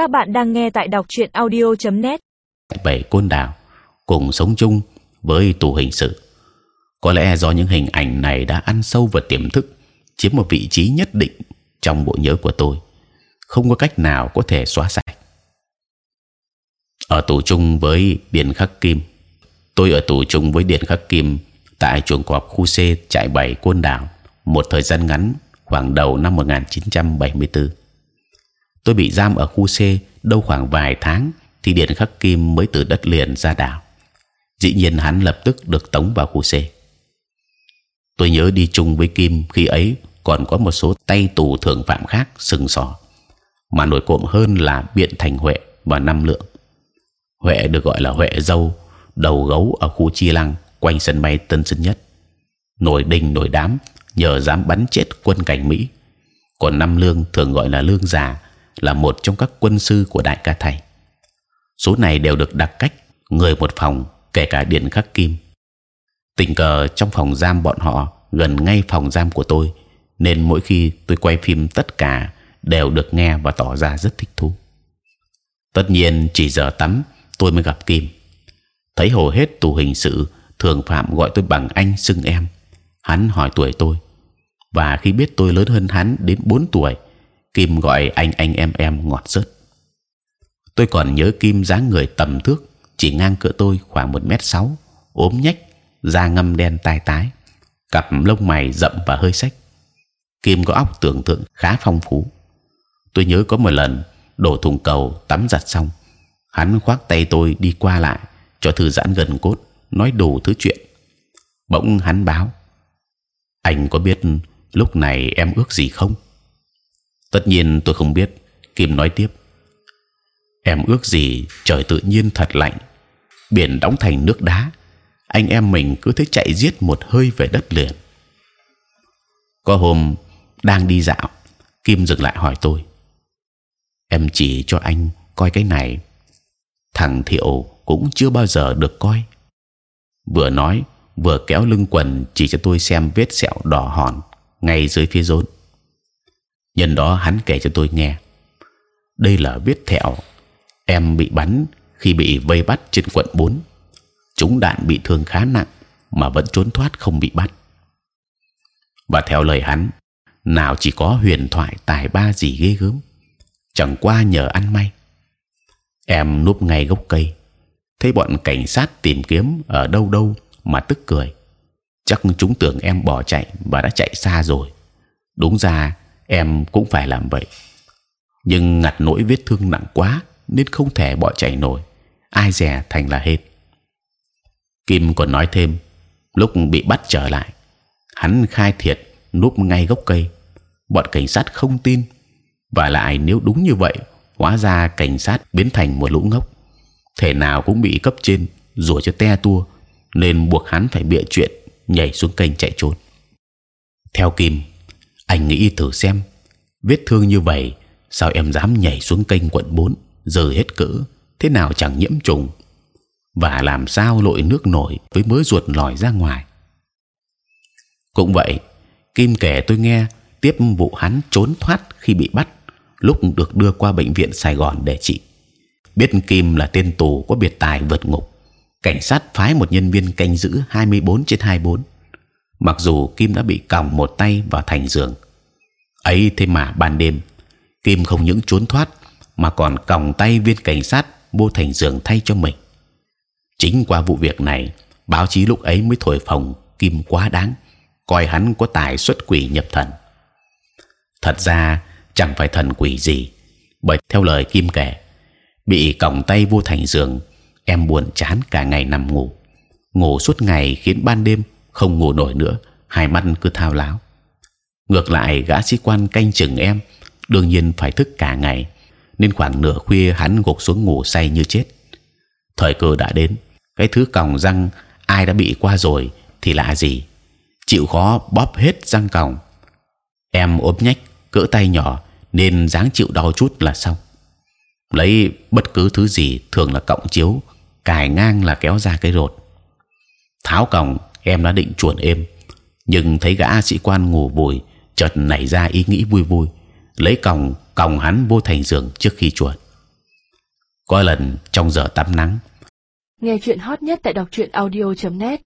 Các bạn đang nghe tại đọc truyện audio.net. bảy côn đảo cùng sống chung với tù hình sự. Có lẽ do những hình ảnh này đã ăn sâu vào tiềm thức, chiếm một vị trí nhất định trong bộ nhớ của tôi, không có cách nào có thể xóa sạch. Ở tù chung với Điền Khắc Kim, tôi ở tù chung với Điền Khắc Kim tại chuồng cọp khu C trại bảy côn đảo một thời gian ngắn khoảng đầu năm 1974 tôi bị giam ở khu C đâu khoảng vài tháng thì điện khắc kim mới từ đất liền ra đảo. Dĩ nhiên hắn lập tức được tống vào khu C. Tôi nhớ đi chung với kim khi ấy còn có một số tay tù thượng phạm khác sừng sỏ, mà nổi cộm hơn là biện thành huệ và năm lượng. Huệ được gọi là huệ dâu, đầu gấu ở khu chi lăng, quanh sân bay tân sơn nhất. Nổi đình, nổi đám, nhờ dám bắn chết quân cảnh mỹ. Còn năm lương thường gọi là lương già là một trong các quân sư của đại ca thầy số này đều được đặt cách người một phòng, kể cả điện khắc kim. Tình cờ trong phòng giam bọn họ gần ngay phòng giam của tôi, nên mỗi khi tôi quay phim tất cả đều được nghe và tỏ ra rất thích thú. Tất nhiên chỉ giờ tắm tôi mới gặp kim. Thấy hầu hết tù hình sự thường phạm gọi tôi bằng anh xưng em. Hắn hỏi tuổi tôi, và khi biết tôi lớn hơn hắn đến 4 tuổi Kim gọi anh anh em em ngọt rớt. Tôi còn nhớ Kim dáng người tầm thước, chỉ ngang cỡ tôi khoảng một mét sáu, ốm nhách, da ngâm đen tai tái, cặp lông mày rậm và hơi sách. Kim có óc tưởng tượng khá phong phú. Tôi nhớ có một lần đổ thùng cầu tắm giặt xong, hắn khoác tay tôi đi qua lại cho thư giãn gần cốt, nói đủ thứ chuyện. Bỗng hắn báo: anh có biết lúc này em ước gì không? Tất nhiên tôi không biết. Kim nói tiếp. Em ước gì trời tự nhiên thật lạnh, biển đóng thành nước đá. Anh em mình cứ thế chạy giết một hơi về đất liền. Có hôm đang đi dạo, kim dừng lại hỏi tôi. Em chỉ cho anh coi cái này. Thằng thiệu cũng chưa bao giờ được coi. Vừa nói, vừa kéo lưng quần chỉ cho tôi xem vết sẹo đỏ hòn ngay dưới phía rốn nhân đó hắn kể cho tôi nghe. Đây là vết thẹo. Em bị bắn khi bị vây bắt trên quận 4 chúng đạn bị thương khá nặng mà vẫn trốn thoát không bị bắt. Và theo lời hắn, nào chỉ có huyền thoại tài ba gì ghê gớm, chẳng qua nhờ ăn may. Em núp ngay gốc cây, thấy bọn cảnh sát tìm kiếm ở đâu đâu mà tức cười. Chắc chúng tưởng em bỏ chạy và đã chạy xa rồi. Đúng ra em cũng phải làm vậy. Nhưng ngặt nỗi vết thương nặng quá nên không thể bỏ chạy nổi. Ai dè thành là hết. Kim còn nói thêm, lúc bị bắt trở lại, hắn khai thiệt núp ngay gốc cây. Bọn cảnh sát không tin. Và lại nếu đúng như vậy, hóa ra cảnh sát biến thành một lũ ngốc. Thể nào cũng bị cấp trên, rủa cho te tua, nên buộc hắn phải bịa chuyện nhảy xuống kênh chạy trốn. Theo kim anh nghĩ thử xem. Vết thương như vậy, sao em dám nhảy xuống kênh quận 4 giờ hết cỡ, thế nào chẳng nhiễm trùng? Và làm sao lội nước nổi với mớ ruột lòi ra ngoài? Cũng vậy, kim kể tôi nghe tiếp vụ hắn trốn thoát khi bị bắt, lúc được đưa qua bệnh viện Sài Gòn để trị. Biết kim là tên tù có biệt tài vượt ngục, cảnh sát phái một nhân viên canh giữ 24 trên 24 mặc dù kim đã bị còng một tay vào thành giường. Ấy thế mà ban đêm, kim không những trốn thoát, mà còn còng tay viên cảnh sát vô thành giường thay cho mình. Chính qua vụ việc này, báo chí lúc ấy mới thổi phồng kim quá đáng, coi hắn có tài xuất quỷ nhập thần. Thật ra, chẳng phải thần quỷ gì, bởi theo lời kim kể, bị còng tay vô thành giường, em buồn chán cả ngày nằm ngủ. Ngủ suốt ngày khiến ban đêm không ngủ nổi nữa, hai mắt cứ thao láo. Ngược lại, gã sĩ quan canh chừng em, đương nhiên phải thức cả ngày, nên khoảng nửa khuya hắn gục xuống ngủ say như chết. Thời cơ đã đến, cái thứ còng răng ai đã bị qua rồi thì lạ gì. Chịu khó bóp hết răng còng. Em ốm nhách, cỡ tay nhỏ, nên dáng chịu đau chút là xong. Lấy bất cứ thứ gì thường là cọng chiếu, cài ngang là kéo ra cái rột. Tháo còng em đã định chuồn êm. Nhưng thấy gã sĩ quan ngủ vùi chợt nảy ra ý nghĩ vui vui. Lấy còng còng hắn vô thành giường trước khi chuồn. Có lần trong giờ tắm nắng. Nghe chuyện hot nhất tại đọc truyện audio.net